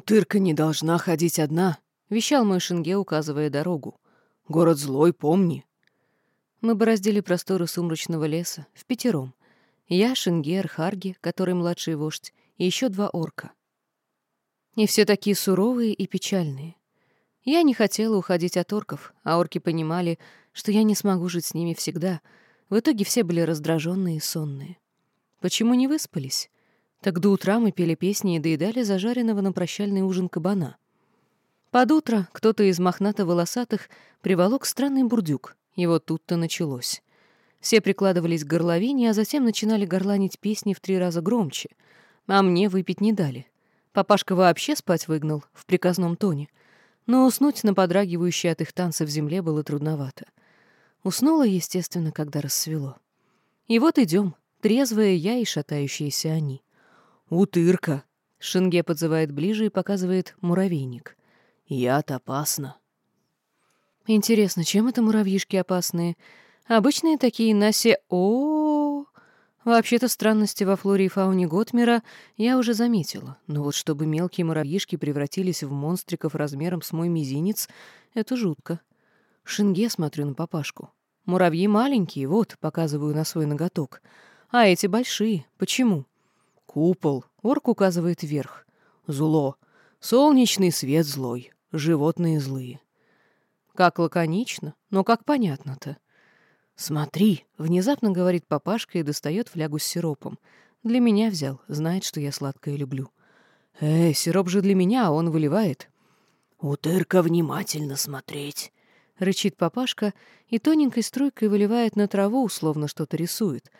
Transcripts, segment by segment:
«Утырка не должна ходить одна», — вещал мой Шинге, указывая дорогу. «Город злой, помни». Мы бороздили просторы сумрачного леса в пятером. Я, Шингер, Харги, который младший вождь, и еще два орка. И все такие суровые и печальные. Я не хотела уходить от орков, а орки понимали, что я не смогу жить с ними всегда. В итоге все были раздраженные и сонные. Почему не выспались? Так до утра мы пели песни и доедали зажаренного на прощальный ужин кабана. Под утро кто-то из мохнато-волосатых приволок странный бурдюк, и вот тут-то началось. Все прикладывались к горловине, а затем начинали горланить песни в три раза громче. А мне выпить не дали. Папашка вообще спать выгнал в приказном тоне. Но уснуть на подрагивающей от их танца в земле было трудновато. Уснула, естественно, когда рассвело. И вот идем, трезвая я и шатающиеся они. «Утырка!» — Шенге подзывает ближе и показывает муравейник. «Я-то опасно». Интересно, чем это муравьишки опасные? Обычные такие насе... о, -о, -о, Вообще-то странности во флоре и фауне Готмера я уже заметила, но вот чтобы мелкие муравьишки превратились в монстриков размером с мой мизинец, это жутко. Шинге смотрю на папашку. Муравьи маленькие, вот, показываю на свой ноготок. А эти большие. Почему? Купол. Орк указывает вверх. Зло. Солнечный свет злой. Животные злые. Как лаконично, но как понятно-то. «Смотри», — внезапно говорит папашка и достает флягу с сиропом. Для меня взял, знает, что я сладкое люблю. «Эй, сироп же для меня, а он выливает». «Утырка внимательно смотреть», — рычит папашка и тоненькой струйкой выливает на траву, условно что-то рисует.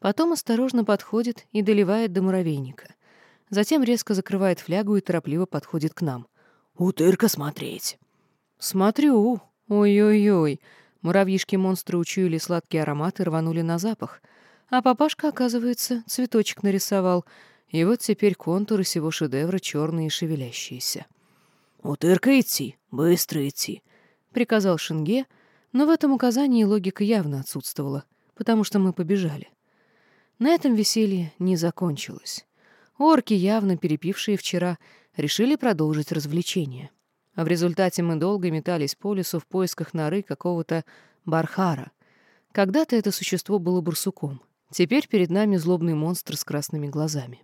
Потом осторожно подходит и доливает до муравейника. Затем резко закрывает флягу и торопливо подходит к нам. «Утырка смотреть». «Смотрю. Ой-ой-ой». Муравьишки-монстры учуяли сладкий аромат и рванули на запах. А папашка, оказывается, цветочек нарисовал. И вот теперь контуры всего шедевра черные и шевелящиеся. «Утырка идти, быстро идти», — приказал Шинге, но в этом указании логика явно отсутствовала, потому что мы побежали. На этом веселье не закончилось. Орки, явно перепившие вчера, решили продолжить развлечение. А в результате мы долго метались по лесу в поисках норы какого-то бархара. Когда-то это существо было барсуком. Теперь перед нами злобный монстр с красными глазами.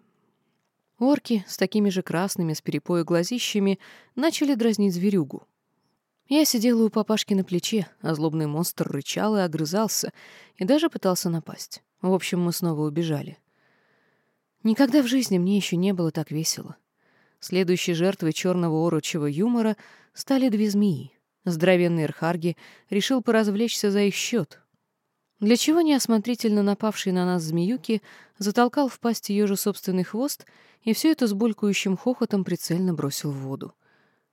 Орки с такими же красными с перепоя глазищами начали дразнить зверюгу. Я сидела у папашки на плече, а злобный монстр рычал и огрызался, и даже пытался напасть. В общем, мы снова убежали. Никогда в жизни мне еще не было так весело. Следующей жертвой черного орочего юмора стали две змеи. Здоровенный Эрхарги решил поразвлечься за их счет. Для чего неосмотрительно напавший на нас змеюки затолкал в пасть ее же собственный хвост и все это с булькающим хохотом прицельно бросил в воду.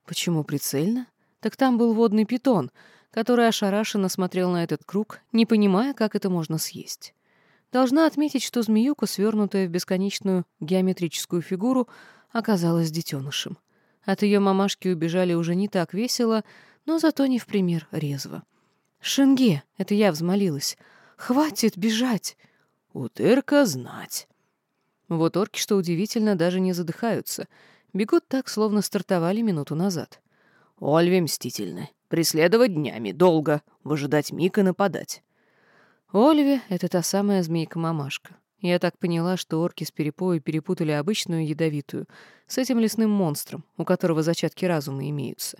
Почему прицельно? Так там был водный питон, который ошарашенно смотрел на этот круг, не понимая, как это можно съесть. Должна отметить, что змеюка, свернутая в бесконечную геометрическую фигуру, оказалась детенышем. От ее мамашки убежали уже не так весело, но зато не в пример резво. «Шенге!» — это я взмолилась. «Хватит бежать!» «Утырка знать!» Вот орки, что удивительно, даже не задыхаются. Бегут так, словно стартовали минуту назад. «Ольве мстительны. Преследовать днями, долго. Выжидать миг нападать». Ольве — это та самая змейка-мамашка. Я так поняла, что орки с перепою перепутали обычную ядовитую с этим лесным монстром, у которого зачатки разума имеются.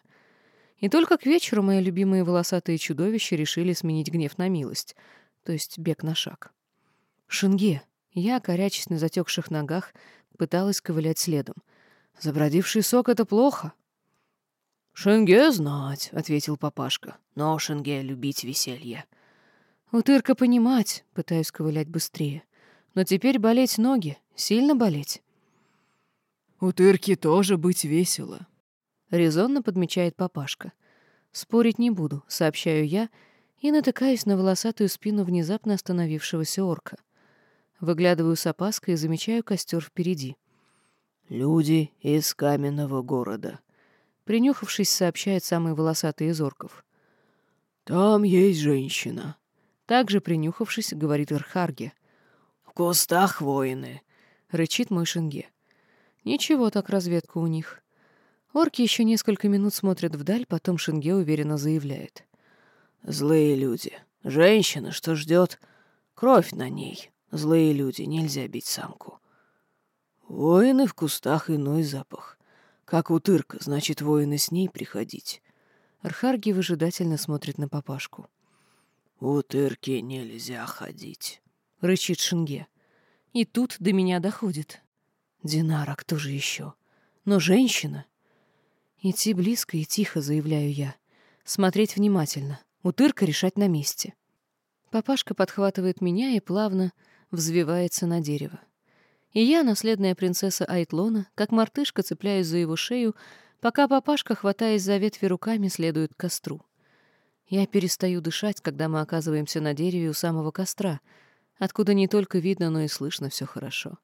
И только к вечеру мои любимые волосатые чудовища решили сменить гнев на милость, то есть бег на шаг. Шинге, я, корячась на затекших ногах, пыталась ковылять следом. Забродивший сок — это плохо. «Шенге знать», — ответил папашка. «Но Шенге любить веселье». «Утырка понимать», — пытаюсь ковылять быстрее. Но теперь болеть ноги, сильно болеть. У Тырки тоже быть весело. Резонно подмечает папашка. Спорить не буду, сообщаю я, и натыкаюсь на волосатую спину внезапно остановившегося орка. Выглядываю с опаской и замечаю костер впереди. «Люди из каменного города», — принюхавшись, сообщает самый волосатый из орков. «Там есть женщина», — также принюхавшись, говорит Ирхарге. В кустах воины, рычит мой Шинге. Ничего так разведка у них. Орки еще несколько минут смотрят вдаль, потом Шинге уверенно заявляет. «Злые люди. Женщина, что ждет? Кровь на ней. Злые люди, нельзя бить самку. Воины в кустах иной запах. Как утырка, значит, воины с ней приходить. Архарги выжидательно смотрит на папашку. «Утырке нельзя ходить», — рычит Шинге. И тут до меня доходит. Динара, кто же еще? Но женщина. Идти близко и тихо, заявляю я. Смотреть внимательно. Утырка решать на месте. Папашка подхватывает меня и плавно взвивается на дерево. И я, наследная принцесса Айтлона, как мартышка цепляюсь за его шею, пока папашка, хватаясь за ветви руками, следует к костру. Я перестаю дышать, когда мы оказываемся на дереве у самого костра, откуда не только видно, но и слышно все хорошо.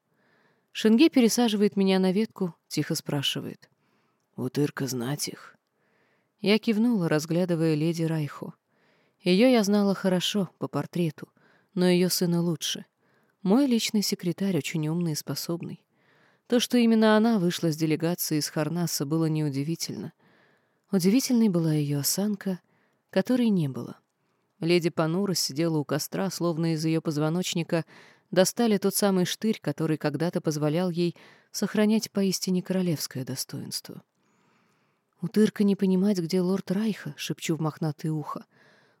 Шенге пересаживает меня на ветку, тихо спрашивает. «Утырка знать их?» Я кивнула, разглядывая леди Райху. Ее я знала хорошо, по портрету, но ее сына лучше. Мой личный секретарь очень умный и способный. То, что именно она вышла с делегации из Харнаса, было неудивительно. Удивительной была ее осанка, которой не было. Леди Панура сидела у костра, словно из ее позвоночника достали тот самый штырь, который когда-то позволял ей сохранять поистине королевское достоинство. «Утырка не понимать, где лорд Райха», — шепчу в мохнатое ухо.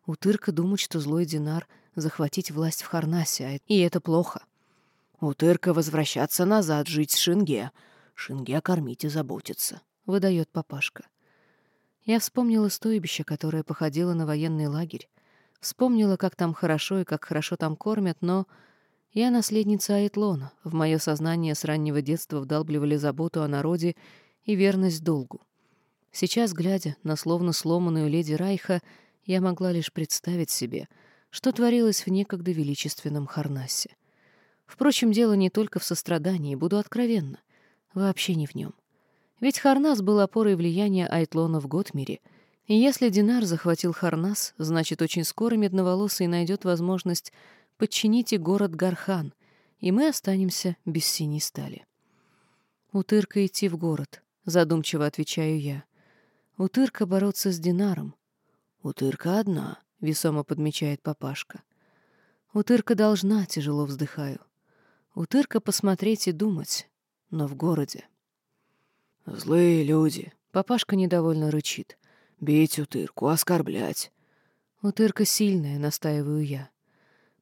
«Утырка думать, что злой Динар захватить власть в Харнасе, а и это плохо». «Утырка возвращаться назад, жить с Шинге. Шинге кормить и заботиться», — выдает папашка. Я вспомнила стойбище, которое походило на военный лагерь. Вспомнила, как там хорошо и как хорошо там кормят, но я наследница Айтлона. В мое сознание с раннего детства вдалбливали заботу о народе и верность долгу. Сейчас, глядя на словно сломанную леди Райха, я могла лишь представить себе, что творилось в некогда величественном Харнасе. Впрочем, дело не только в сострадании, буду откровенна. Вообще не в нем. Ведь Харнас был опорой влияния Айтлона в Готмире, и если Динар захватил Харнас, значит, очень скоро Медноволосый найдет возможность подчините город Гархан, и мы останемся без синей стали. Утырка идти в город, задумчиво отвечаю я. Утырка бороться с Динаром. Утырка одна, весомо подмечает папашка. Утырка должна, тяжело вздыхаю. Утырка посмотреть и думать, но в городе. Злые люди, папашка недовольно рычит. Бить утырку, оскорблять. Утырка сильная, настаиваю я.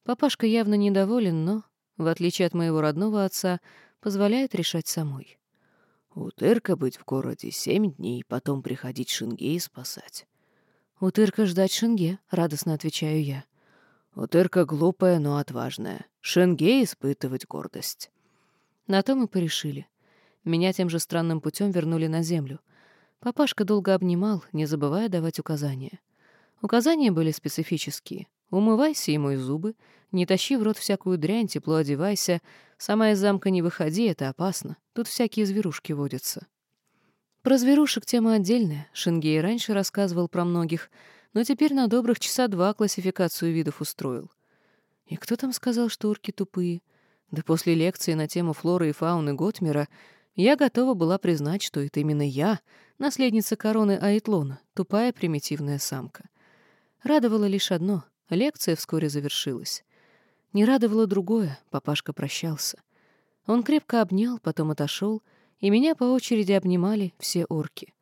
Папашка явно недоволен, но, в отличие от моего родного отца, позволяет решать самой. Утырка быть в городе семь дней, потом приходить Шинге и спасать. Утырка ждать Шинге, радостно отвечаю я. Утырка глупая, но отважная. Шинге испытывать гордость. На то мы порешили. Меня тем же странным путем вернули на землю. Папашка долго обнимал, не забывая давать указания. Указания были специфические. Умывайся и мой зубы, не тащи в рот всякую дрянь, тепло одевайся, сама из замка не выходи, это опасно, тут всякие зверушки водятся. Про зверушек тема отдельная, Шенгей раньше рассказывал про многих, но теперь на добрых часа два классификацию видов устроил. И кто там сказал, что урки тупые? Да после лекции на тему флоры и фауны Готмера я готова была признать, что это именно я, наследница короны Айтлона, тупая примитивная самка. Радовало лишь одно — Лекция вскоре завершилась. Не радовало другое, папашка прощался. Он крепко обнял, потом отошел, и меня по очереди обнимали все орки.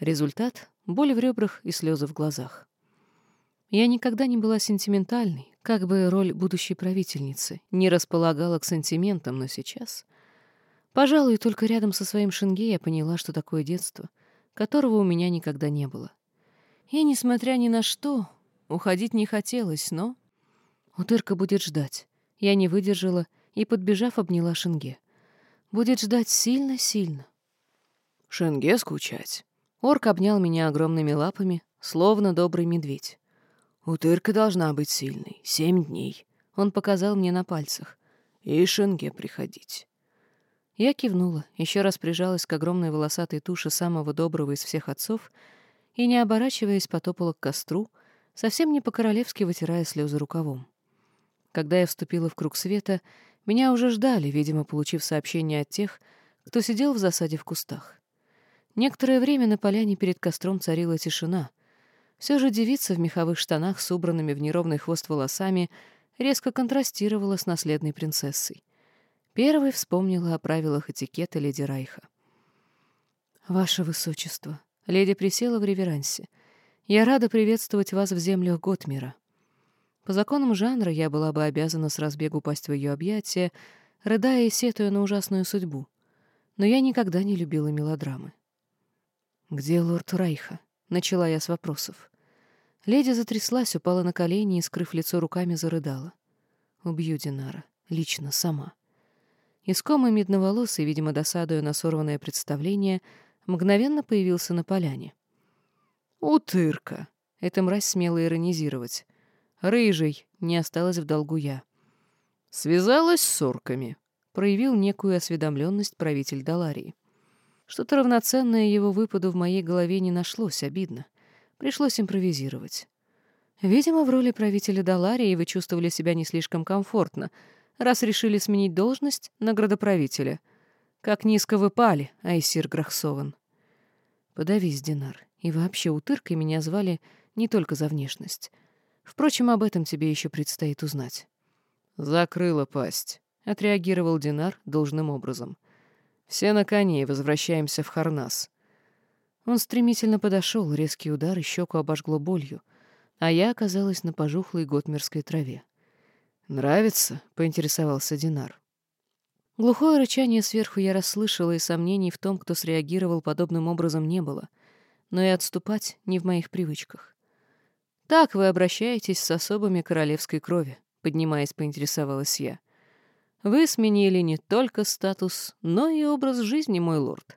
Результат — боль в ребрах и слезы в глазах. Я никогда не была сентиментальной, как бы роль будущей правительницы, не располагала к сантиментам, но сейчас... Пожалуй, только рядом со своим Шенге я поняла, что такое детство, которого у меня никогда не было. И, несмотря ни на что, Уходить не хотелось, но... Утырка будет ждать. Я не выдержала и, подбежав, обняла Шенге. Будет ждать сильно-сильно. Шенге скучать. Орк обнял меня огромными лапами, словно добрый медведь. Утырка должна быть сильной. Семь дней. Он показал мне на пальцах. И Шенге приходить. Я кивнула, еще раз прижалась к огромной волосатой туше самого доброго из всех отцов и, не оборачиваясь, потопала к костру, совсем не по-королевски вытирая слезы рукавом. Когда я вступила в круг света, меня уже ждали, видимо, получив сообщение от тех, кто сидел в засаде в кустах. Некоторое время на поляне перед костром царила тишина. Все же девица в меховых штанах с убранными в неровный хвост волосами резко контрастировала с наследной принцессой. Первой вспомнила о правилах этикета леди Райха. «Ваше Высочество», — леди присела в реверансе, — «я рада приветствовать вас в землях Готмира». По законам жанра я была бы обязана с разбегу упасть в ее объятия, рыдая и сетуя на ужасную судьбу. Но я никогда не любила мелодрамы. «Где лорд Райха?» — начала я с вопросов. Леди затряслась, упала на колени и, скрыв лицо руками, зарыдала. «Убью Динара. Лично, сама». Искомый медноволосый, видимо, досадуя на сорванное представление, мгновенно появился на поляне. «Утырка!» — эта мразь смела иронизировать. «Рыжий!» — не осталось в долгу я. «Связалась с орками», — проявил некую осведомленность правитель Даларии. Что-то равноценное его выпаду в моей голове не нашлось, обидно. Пришлось импровизировать. Видимо, в роли правителя Даларии вы чувствовали себя не слишком комфортно, раз решили сменить должность на градоправителя. Как низко вы пали, Айсир Грахсован. Подавись, Динар. И вообще утыркой меня звали не только за внешность. Впрочем, об этом тебе еще предстоит узнать. Закрыла пасть, — отреагировал Динар должным образом. Все на коне и возвращаемся в Харнас. Он стремительно подошел, резкий удар и щеку обожгло болью, а я оказалась на пожухлой готмерской траве. «Нравится?» — поинтересовался Динар. Глухое рычание сверху я расслышала, и сомнений в том, кто среагировал подобным образом, не было. Но и отступать не в моих привычках. «Так вы обращаетесь с особыми королевской крови», — поднимаясь, поинтересовалась я. «Вы сменили не только статус, но и образ жизни, мой лорд.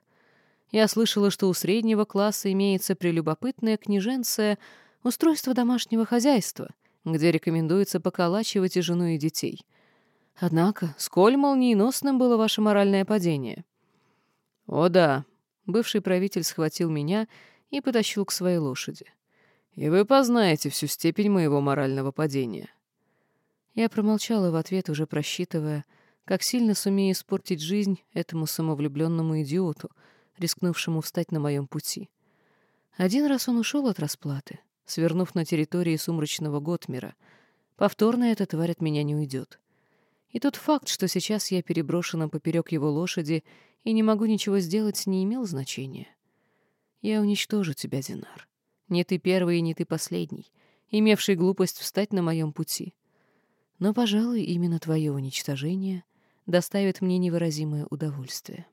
Я слышала, что у среднего класса имеется прелюбопытное княженцее устройство домашнего хозяйства, где рекомендуется поколачивать и жену, и детей. Однако, сколь молниеносным было ваше моральное падение? О да, бывший правитель схватил меня и потащил к своей лошади. И вы познаете всю степень моего морального падения. Я промолчала в ответ, уже просчитывая, как сильно сумею испортить жизнь этому самовлюбленному идиоту — рискнувшему встать на моем пути. Один раз он ушел от расплаты, свернув на территории сумрачного Готмира. Повторно эта тварь от меня не уйдет. И тот факт, что сейчас я переброшена поперек его лошади и не могу ничего сделать, не имел значения. Я уничтожу тебя, Динар. Не ты первый и не ты последний, имевший глупость встать на моем пути. Но, пожалуй, именно твое уничтожение доставит мне невыразимое удовольствие.